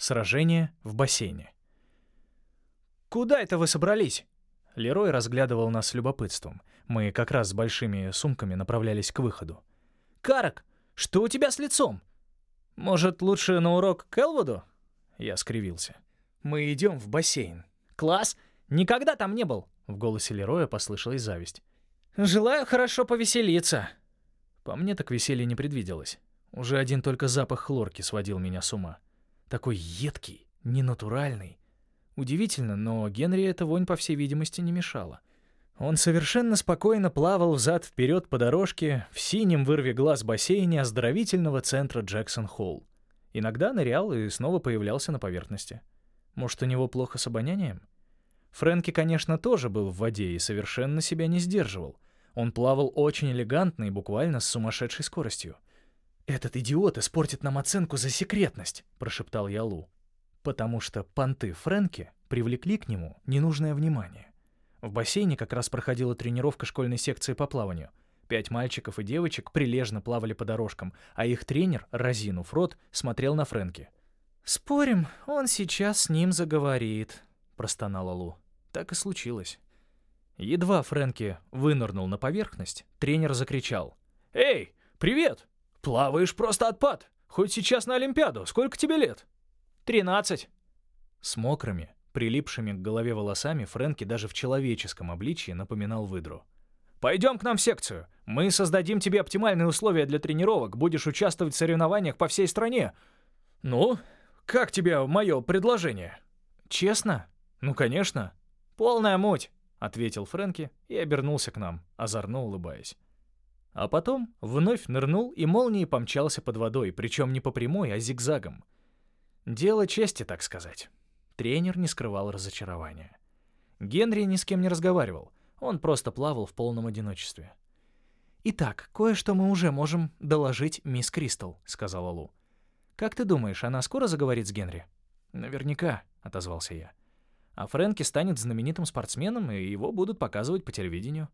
Сражение в бассейне. «Куда это вы собрались?» Лерой разглядывал нас с любопытством. Мы как раз с большими сумками направлялись к выходу. «Карак, что у тебя с лицом? Может, лучше на урок к Элвуду?» Я скривился. «Мы идем в бассейн». «Класс! Никогда там не был!» В голосе Лероя послышалась зависть. «Желаю хорошо повеселиться». По мне так веселье не предвиделось. Уже один только запах хлорки сводил меня с ума. Такой едкий, ненатуральный. Удивительно, но Генри эта вонь, по всей видимости, не мешала. Он совершенно спокойно плавал взад-вперед по дорожке в синем вырве глаз бассейне оздоровительного центра Джексон-Холл. Иногда нырял и снова появлялся на поверхности. Может, у него плохо с обонянием? Фрэнки, конечно, тоже был в воде и совершенно себя не сдерживал. Он плавал очень элегантно и буквально с сумасшедшей скоростью. «Этот идиот испортит нам оценку за секретность», — прошептал я Лу потому что понты Фрэнки привлекли к нему ненужное внимание. В бассейне как раз проходила тренировка школьной секции по плаванию. Пять мальчиков и девочек прилежно плавали по дорожкам, а их тренер, разинув рот, смотрел на Фрэнки. «Спорим, он сейчас с ним заговорит», — простонала Лу. Так и случилось. Едва Фрэнки вынырнул на поверхность, тренер закричал. «Эй, привет! Плаваешь просто отпад! Хоть сейчас на Олимпиаду, сколько тебе лет?» «Тринадцать». С мокрыми, прилипшими к голове волосами Фрэнки даже в человеческом обличии напоминал выдру. «Пойдем к нам в секцию. Мы создадим тебе оптимальные условия для тренировок, будешь участвовать в соревнованиях по всей стране. Ну, как тебе мое предложение?» «Честно? Ну, конечно». «Полная муть», — ответил Фрэнки и обернулся к нам, озорно улыбаясь. А потом вновь нырнул и молнией помчался под водой, причем не по прямой, а зигзагом. Дело чести, так сказать. Тренер не скрывал разочарования. Генри ни с кем не разговаривал, он просто плавал в полном одиночестве. «Итак, кое-что мы уже можем доложить мисс Кристал», — сказала Лу. «Как ты думаешь, она скоро заговорит с Генри?» «Наверняка», — отозвался я. «А Фрэнки станет знаменитым спортсменом, и его будут показывать по телевидению».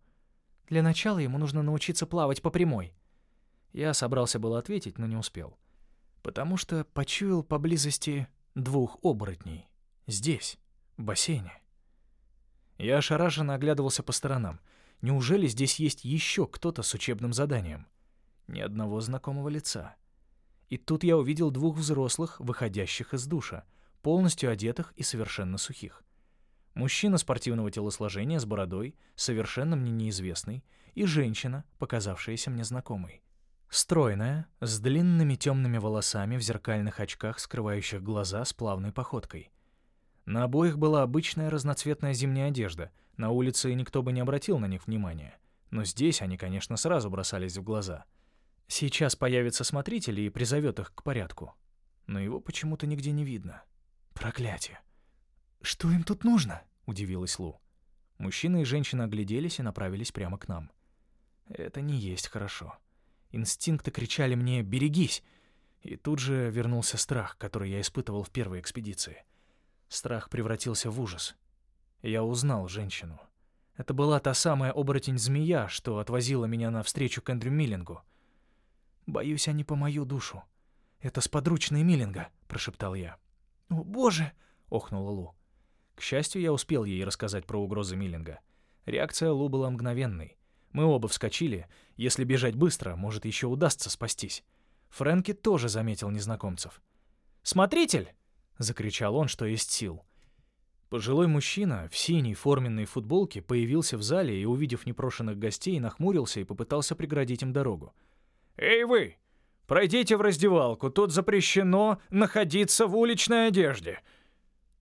«Для начала ему нужно научиться плавать по прямой». Я собрался было ответить, но не успел потому что почуял поблизости двух оборотней. Здесь, в бассейне. Я ошарашенно оглядывался по сторонам. Неужели здесь есть еще кто-то с учебным заданием? Ни одного знакомого лица. И тут я увидел двух взрослых, выходящих из душа, полностью одетых и совершенно сухих. Мужчина спортивного телосложения с бородой, совершенно мне неизвестный, и женщина, показавшаяся мне знакомой. Стройная, с длинными темными волосами в зеркальных очках, скрывающих глаза с плавной походкой. На обоих была обычная разноцветная зимняя одежда. На улице никто бы не обратил на них внимания. Но здесь они, конечно, сразу бросались в глаза. Сейчас появится смотритель и призовет их к порядку. Но его почему-то нигде не видно. Проклятие. «Что им тут нужно?» — удивилась Лу. Мужчина и женщина огляделись и направились прямо к нам. Это не есть хорошо. Инстинкты кричали мне «берегись!» И тут же вернулся страх, который я испытывал в первой экспедиции. Страх превратился в ужас. Я узнал женщину. Это была та самая оборотень-змея, что отвозила меня навстречу к Эндрю Миллингу. «Боюсь, они по мою душу. Это сподручные Миллинга», — прошептал я. «О, боже!» — охнула Лу. К счастью, я успел ей рассказать про угрозы Миллинга. Реакция Лу была мгновенной. Мы оба вскочили. Если бежать быстро, может, еще удастся спастись. Фрэнки тоже заметил незнакомцев. «Смотритель!» — закричал он, что есть сил. Пожилой мужчина в синей форменной футболке появился в зале и, увидев непрошенных гостей, нахмурился и попытался преградить им дорогу. «Эй вы! Пройдите в раздевалку, тут запрещено находиться в уличной одежде!»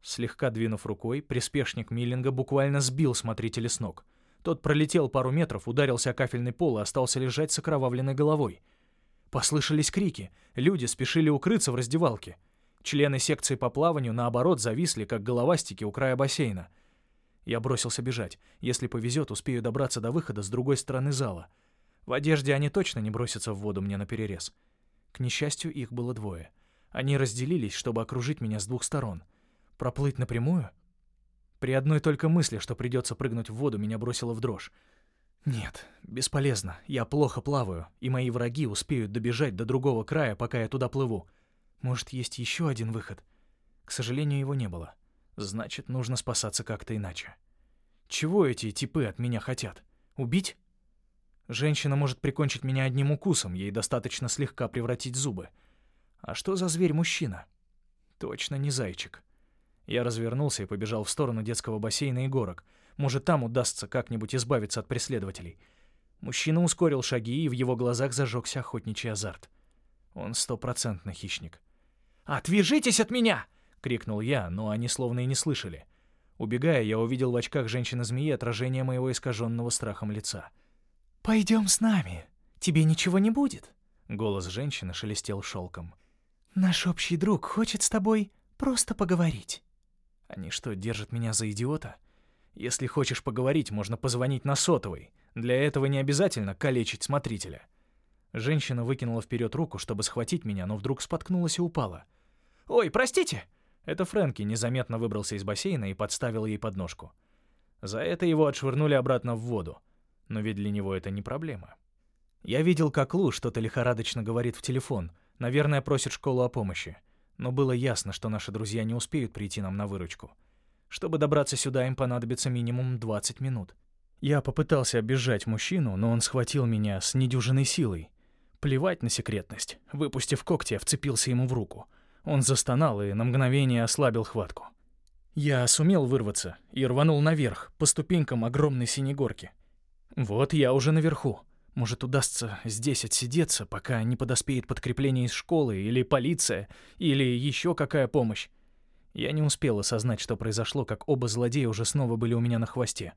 Слегка двинув рукой, приспешник Миллинга буквально сбил смотрителя с ног. Тот пролетел пару метров, ударился о кафельный пол и остался лежать с окровавленной головой. Послышались крики. Люди спешили укрыться в раздевалке. Члены секции по плаванию, наоборот, зависли, как головастики у края бассейна. Я бросился бежать. Если повезет, успею добраться до выхода с другой стороны зала. В одежде они точно не бросятся в воду мне наперерез. К несчастью, их было двое. Они разделились, чтобы окружить меня с двух сторон. Проплыть напрямую? При одной только мысли, что придется прыгнуть в воду, меня бросило в дрожь. Нет, бесполезно. Я плохо плаваю, и мои враги успеют добежать до другого края, пока я туда плыву. Может, есть еще один выход? К сожалению, его не было. Значит, нужно спасаться как-то иначе. Чего эти типы от меня хотят? Убить? Женщина может прикончить меня одним укусом, ей достаточно слегка превратить зубы. А что за зверь-мужчина? Точно не зайчик. Я развернулся и побежал в сторону детского бассейна и горок. Может, там удастся как-нибудь избавиться от преследователей. Мужчина ускорил шаги, и в его глазах зажегся охотничий азарт. Он стопроцентно хищник. «Отвяжитесь от меня!» — крикнул я, но они словно и не слышали. Убегая, я увидел в очках женщины-змеи отражение моего искаженного страхом лица. «Пойдем с нами. Тебе ничего не будет». Голос женщины шелестел шелком. «Наш общий друг хочет с тобой просто поговорить». Они что, держат меня за идиота? Если хочешь поговорить, можно позвонить на сотовый. Для этого не обязательно калечить смотрителя. Женщина выкинула вперед руку, чтобы схватить меня, но вдруг споткнулась и упала. «Ой, простите!» Это Фрэнки незаметно выбрался из бассейна и подставил ей подножку. За это его отшвырнули обратно в воду. Но ведь для него это не проблема. Я видел, как Лу что-то лихорадочно говорит в телефон. Наверное, просит школу о помощи. Но было ясно, что наши друзья не успеют прийти нам на выручку. Чтобы добраться сюда, им понадобится минимум 20 минут. Я попытался обижать мужчину, но он схватил меня с недюжиной силой. Плевать на секретность. Выпустив когти, я вцепился ему в руку. Он застонал и на мгновение ослабил хватку. Я сумел вырваться и рванул наверх, по ступенькам огромной синей горки. Вот я уже наверху. Может, удастся здесь отсидеться, пока не подоспеет подкрепление из школы, или полиция, или еще какая помощь. Я не успел осознать, что произошло, как оба злодея уже снова были у меня на хвосте.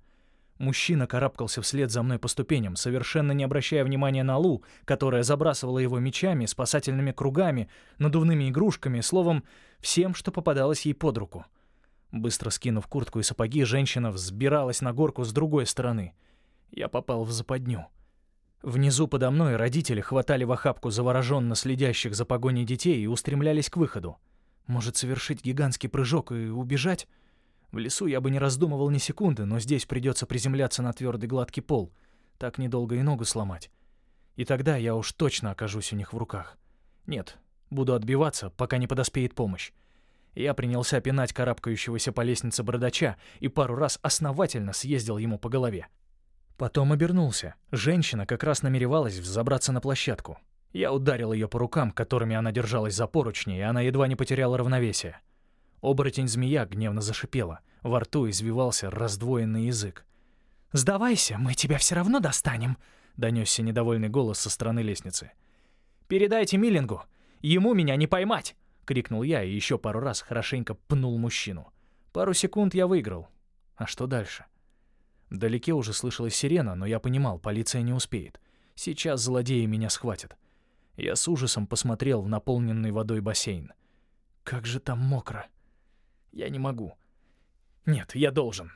Мужчина карабкался вслед за мной по ступеням, совершенно не обращая внимания на Лу, которая забрасывала его мечами, спасательными кругами, надувными игрушками, словом, всем, что попадалось ей под руку. Быстро скинув куртку и сапоги, женщина взбиралась на горку с другой стороны. Я попал в западню. Внизу подо мной родители хватали в охапку завороженно следящих за погоней детей и устремлялись к выходу. Может, совершить гигантский прыжок и убежать? В лесу я бы не раздумывал ни секунды, но здесь придется приземляться на твердый гладкий пол. Так недолго и ногу сломать. И тогда я уж точно окажусь у них в руках. Нет, буду отбиваться, пока не подоспеет помощь. Я принялся пинать карабкающегося по лестнице бородача и пару раз основательно съездил ему по голове. Потом обернулся. Женщина как раз намеревалась взобраться на площадку. Я ударил ее по рукам, которыми она держалась за поручни, и она едва не потеряла равновесие. Оборотень-змея гневно зашипела. Во рту извивался раздвоенный язык. «Сдавайся, мы тебя все равно достанем», — донесся недовольный голос со стороны лестницы. «Передайте Миллингу, ему меня не поймать!» — крикнул я и еще пару раз хорошенько пнул мужчину. Пару секунд я выиграл. А что дальше? — Вдалеке уже слышалась сирена, но я понимал, полиция не успеет. Сейчас злодеи меня схватят. Я с ужасом посмотрел в наполненный водой бассейн. Как же там мокро. Я не могу. Нет, я должен.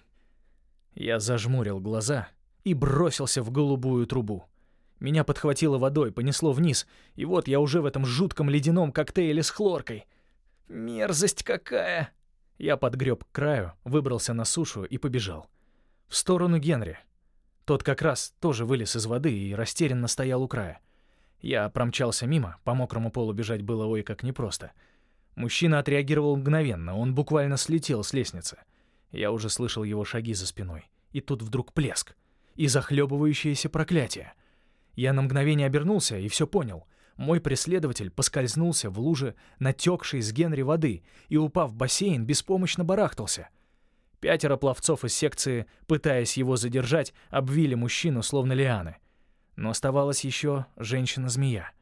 Я зажмурил глаза и бросился в голубую трубу. Меня подхватило водой, понесло вниз, и вот я уже в этом жутком ледяном коктейле с хлоркой. Мерзость какая! Я подгреб к краю, выбрался на сушу и побежал. В сторону Генри. Тот как раз тоже вылез из воды и растерянно стоял у края. Я промчался мимо, по мокрому полу бежать было ой как непросто. Мужчина отреагировал мгновенно, он буквально слетел с лестницы. Я уже слышал его шаги за спиной. И тут вдруг плеск. И захлебывающееся проклятие. Я на мгновение обернулся и все понял. Мой преследователь поскользнулся в луже, натекшей с Генри воды, и, упав в бассейн, беспомощно барахтался — Пятеро пловцов из секции, пытаясь его задержать, обвили мужчину, словно лианы. Но оставалась еще женщина-змея.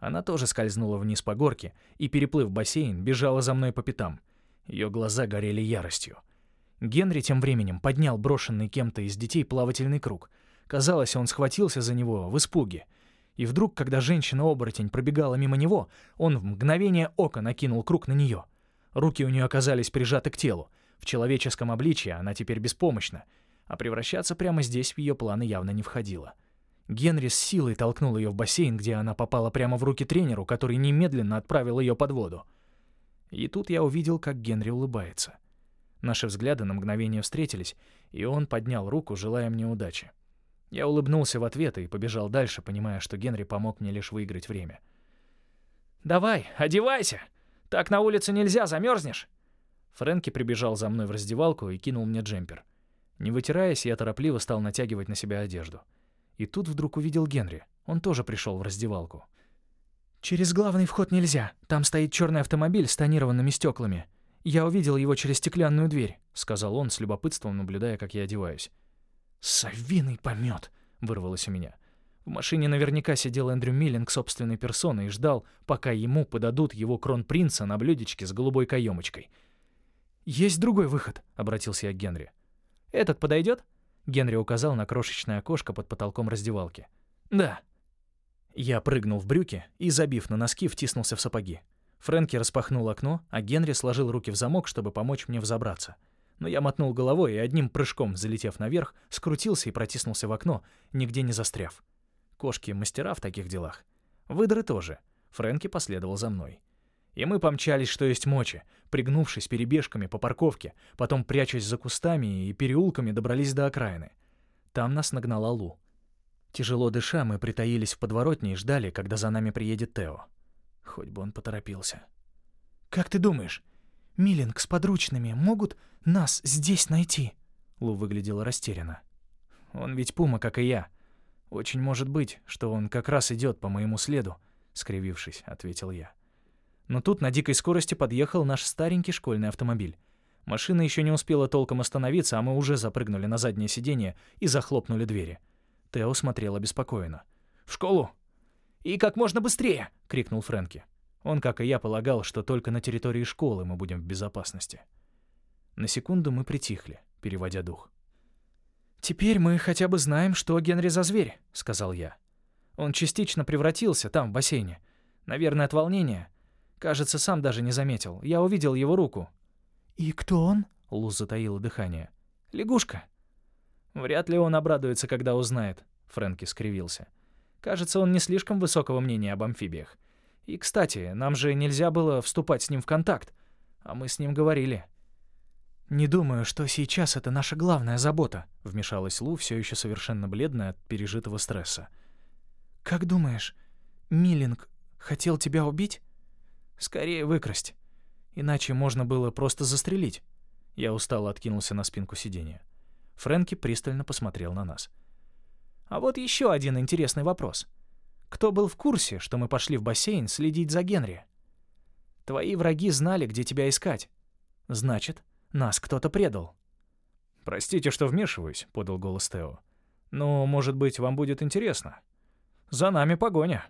Она тоже скользнула вниз по горке и, переплыв бассейн, бежала за мной по пятам. Ее глаза горели яростью. Генри тем временем поднял брошенный кем-то из детей плавательный круг. Казалось, он схватился за него в испуге. И вдруг, когда женщина-оборотень пробегала мимо него, он в мгновение ока накинул круг на нее. Руки у нее оказались прижаты к телу. В человеческом обличье она теперь беспомощна, а превращаться прямо здесь в ее планы явно не входило. Генри с силой толкнул ее в бассейн, где она попала прямо в руки тренеру, который немедленно отправил ее под воду. И тут я увидел, как Генри улыбается. Наши взгляды на мгновение встретились, и он поднял руку, желая мне удачи. Я улыбнулся в ответ и побежал дальше, понимая, что Генри помог мне лишь выиграть время. «Давай, одевайся! Так на улице нельзя, замерзнешь!» Фрэнки прибежал за мной в раздевалку и кинул мне джемпер. Не вытираясь, я торопливо стал натягивать на себя одежду. И тут вдруг увидел Генри. Он тоже пришел в раздевалку. «Через главный вход нельзя. Там стоит черный автомобиль с тонированными стеклами. Я увидел его через стеклянную дверь», — сказал он с любопытством, наблюдая, как я одеваюсь. «Совиный помет!» — вырвалось у меня. В машине наверняка сидел Эндрю Миллинг собственной персоной и ждал, пока ему подадут его кронпринца на блюдечке с голубой каемочкой. «Есть другой выход», — обратился я к Генри. «Этот подойдет?» Генри указал на крошечное окошко под потолком раздевалки. «Да». Я прыгнул в брюки и, забив на носки, втиснулся в сапоги. Фрэнки распахнул окно, а Генри сложил руки в замок, чтобы помочь мне взобраться. Но я мотнул головой и одним прыжком, залетев наверх, скрутился и протиснулся в окно, нигде не застряв. Кошки — мастера в таких делах. Выдры тоже. Фрэнки последовал за мной. И мы помчались, что есть мочи, пригнувшись перебежками по парковке, потом прячась за кустами и переулками добрались до окраины. Там нас нагнала Лу. Тяжело дыша, мы притаились в подворотне и ждали, когда за нами приедет Тео. Хоть бы он поторопился. «Как ты думаешь, Миллинг с подручными могут нас здесь найти?» Лу выглядела растерянно. «Он ведь пума, как и я. Очень может быть, что он как раз идет по моему следу», — скривившись, ответил я. Но тут на дикой скорости подъехал наш старенький школьный автомобиль. Машина еще не успела толком остановиться, а мы уже запрыгнули на заднее сиденье и захлопнули двери. Тео смотрел обеспокоенно. «В школу!» «И как можно быстрее!» — крикнул Фрэнки. Он, как и я, полагал, что только на территории школы мы будем в безопасности. На секунду мы притихли, переводя дух. «Теперь мы хотя бы знаем, что Генри за зверь», — сказал я. «Он частично превратился там, в бассейне. Наверное, от волнения. Кажется, сам даже не заметил. Я увидел его руку». «И кто он?» — Луз затаила дыхание. «Лягушка», Вряд ли он обрадуется, когда узнает, Фрэнки скривился. Кажется, он не слишком высокого мнения об амфибиях. И, кстати, нам же нельзя было вступать с ним в контакт, а мы с ним говорили. «Не думаю, что сейчас это наша главная забота», — вмешалась Лу, все еще совершенно бледная от пережитого стресса. «Как думаешь, Миллинг хотел тебя убить?» «Скорее выкрасть. Иначе можно было просто застрелить». Я устало откинулся на спинку сиденья. Фрэнки пристально посмотрел на нас. «А вот еще один интересный вопрос. Кто был в курсе, что мы пошли в бассейн следить за Генри? Твои враги знали, где тебя искать. Значит, нас кто-то предал». «Простите, что вмешиваюсь», — подал голос Тео. «Но, может быть, вам будет интересно. За нами погоня».